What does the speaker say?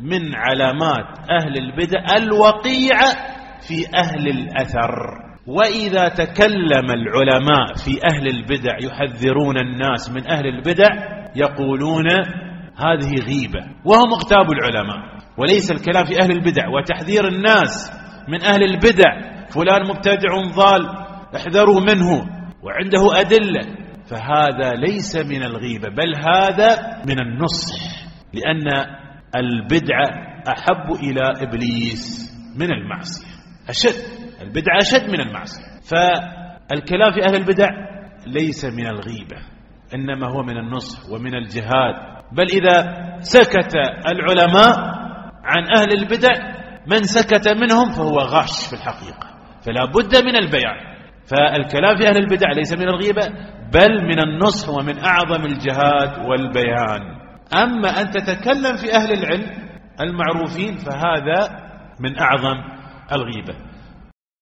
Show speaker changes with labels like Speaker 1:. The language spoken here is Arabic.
Speaker 1: من علامات أهل البدع الوقيعة في أهل الأثر. وإذا تكلم العلماء في أهل البدع يحذرون الناس من أهل البدع يقولون هذه غيبة وهم اغتاب العلماء. وليس الكلام في أهل البدع وتحذير الناس من أهل البدع. فلان مبتدع ضال احذروا منه وعنده أدلة. فهذا ليس من الغيبة بل هذا من النصح. لأن البدعة أحب إلى إبليس من المعصية. أشد. البدعة أشد من المعصية. فالكلام في أهل البدع ليس من الغيبة إنما هو من النصح ومن الجهاد. بل إذا سكت العلماء عن أهل البدع من سكت منهم فهو غاش في الحقيقة. فلا بد من البيان. فالكلام في أهل البدع ليس من الغيبة بل من النصح ومن أعظم الجهاد والبيان. أما أن تتكلم في أهل العلم المعروفين فهذا من أعظم الغيبة.